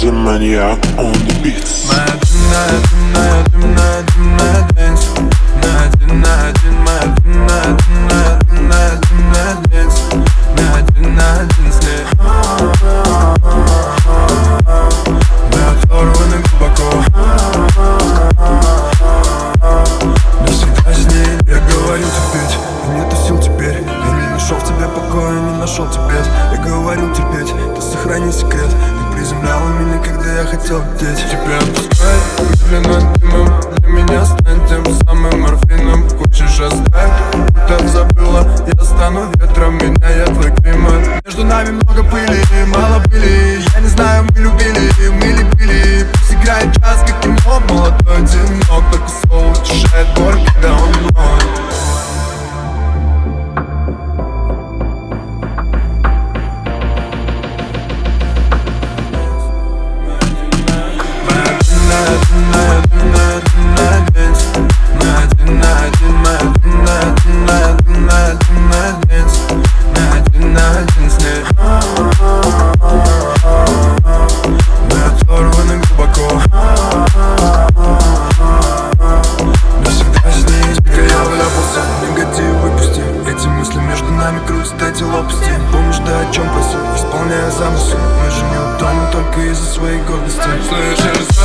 the maniac on the beats Моя дымная, дымная, дымная, дымная dance На один, на один, моя дымная, дымная, дымная, дымная dance На один, на один с ней Мы оторваны глубоко Навсегда с ней Я говорю терпеть, нету сил теперь Я не нашел в тебе покоя, не нашел тебе Я говорил терпеть, ты сохрани секрет приземляла меня, когда я хотел лететь Тебя отпускай, медленно дымом Для меня стань тем самым морфином. Хочешь оставь, будто забыла Я стану ветром, меняя твой климат. Между нами много пыли, мало чем просил, исполняя замысел Мы же не утонем только из-за своей гордости. Слышишь,